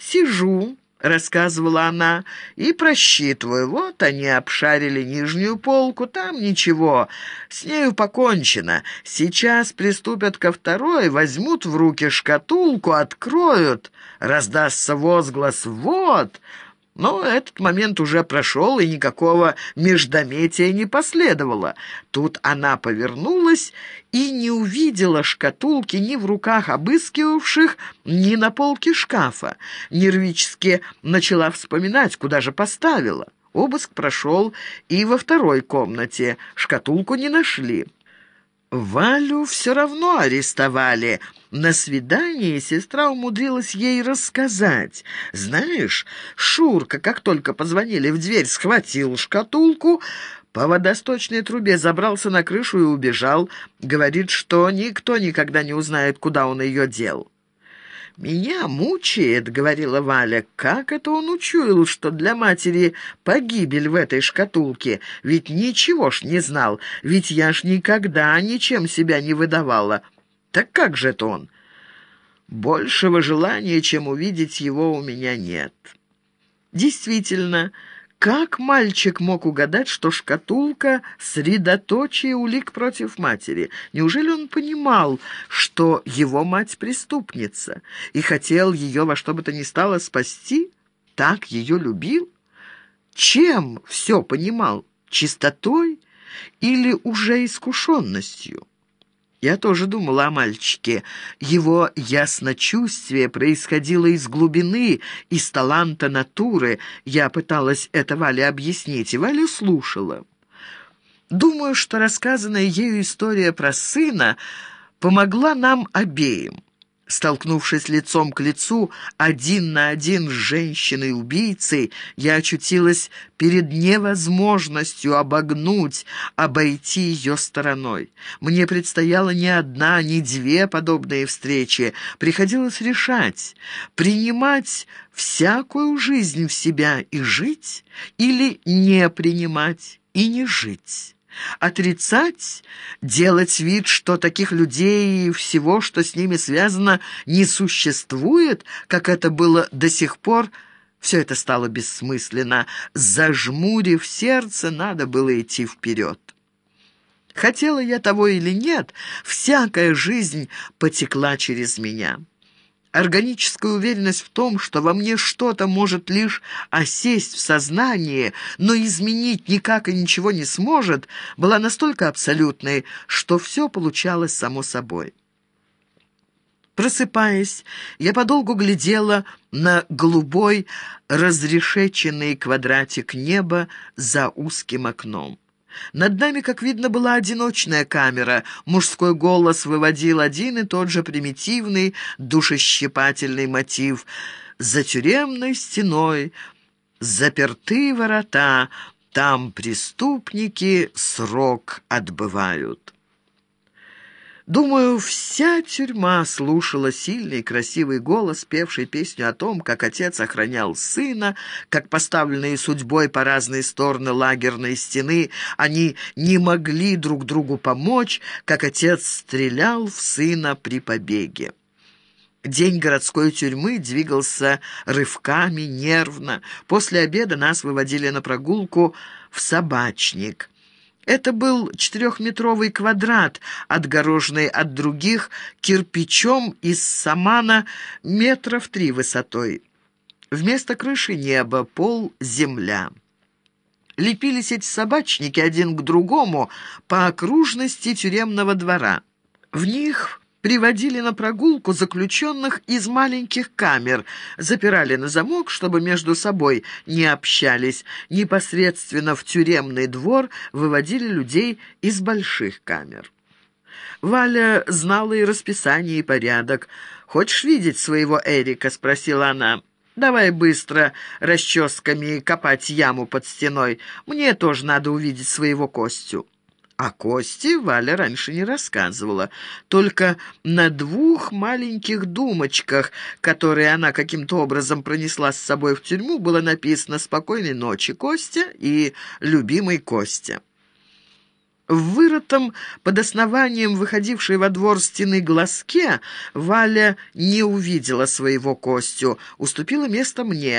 Сижу, — рассказывала она, — и просчитываю. Вот они обшарили нижнюю полку, там ничего, с нею покончено. Сейчас приступят ко второй, возьмут в руки шкатулку, откроют. Раздастся возглас «Вот!» Но этот момент уже прошел, и никакого междометия не последовало. Тут она повернулась и не увидела шкатулки ни в руках обыскивавших, ни на полке шкафа. Нервически начала вспоминать, куда же поставила. Обыск прошел и во второй комнате. Шкатулку не нашли. Валю все равно арестовали. На свидании сестра умудрилась ей рассказать. Знаешь, Шурка, как только позвонили в дверь, схватил шкатулку, по водосточной трубе забрался на крышу и убежал. Говорит, что никто никогда не узнает, куда он ее дел. «Меня мучает», — говорила Валя, — «как это он учуял, что для матери погибель в этой шкатулке? Ведь ничего ж не знал, ведь я ж никогда ничем себя не выдавала. Так как же это он?» «Большего желания, чем увидеть его, у меня нет». Действительно, — как мальчик мог угадать, что шкатулка — средоточие улик против матери? Неужели он понимал, что его мать преступница, и хотел ее во что бы то ни стало спасти? Так ее любил? Чем все понимал? Чистотой или уже искушенностью? Я тоже думала о мальчике. Его ясночувствие происходило из глубины, из таланта натуры. Я пыталась это Вале объяснить, и Валя слушала. Думаю, что рассказанная ею история про сына помогла нам обеим. Столкнувшись лицом к лицу, один на один с женщиной-убийцей, я очутилась перед невозможностью обогнуть, обойти ее стороной. Мне предстояло не одна, не две подобные встречи. Приходилось решать, принимать всякую жизнь в себя и жить, или не принимать и не жить. Отрицать, делать вид, что таких людей и всего, что с ними связано, не существует, как это было до сих пор, все это стало бессмысленно. Зажмурив сердце, надо было идти вперед. Хотела я того или нет, всякая жизнь потекла через меня. Органическая уверенность в том, что во мне что-то может лишь осесть в сознании, но изменить никак и ничего не сможет, была настолько абсолютной, что все получалось само собой. Просыпаясь, я подолгу глядела на голубой, разрешеченный квадратик неба за узким окном. Над нами, как видно, была одиночная камера. Мужской голос выводил один и тот же примитивный, душещипательный мотив. «За тюремной стеной заперты ворота, там преступники срок отбывают». Думаю, вся тюрьма слушала сильный красивый голос, певший песню о том, как отец охранял сына, как поставленные судьбой по разные стороны лагерной стены, они не могли друг другу помочь, как отец стрелял в сына при побеге. День городской тюрьмы двигался рывками, нервно. После обеда нас выводили на прогулку в собачник. Это был четырехметровый квадрат, отгороженный от других кирпичом из самана метров три высотой. Вместо крыши небо, пол — земля. Лепились эти собачники один к другому по окружности тюремного двора. В них приводили на прогулку заключенных из маленьких камер, запирали на замок, чтобы между собой не общались. Непосредственно в тюремный двор выводили людей из больших камер. Валя знала и расписание, и порядок. «Хочешь видеть своего Эрика?» — спросила она. «Давай быстро расческами копать яму под стеной. Мне тоже надо увидеть своего Костю». О Косте Валя раньше не рассказывала. Только на двух маленьких думочках, которые она каким-то образом пронесла с собой в тюрьму, было написано «Спокойной ночи, Костя» и «Любимый Костя». В вырытом под основанием выходившей во двор стены глазке Валя не увидела своего Костю, уступила место мне.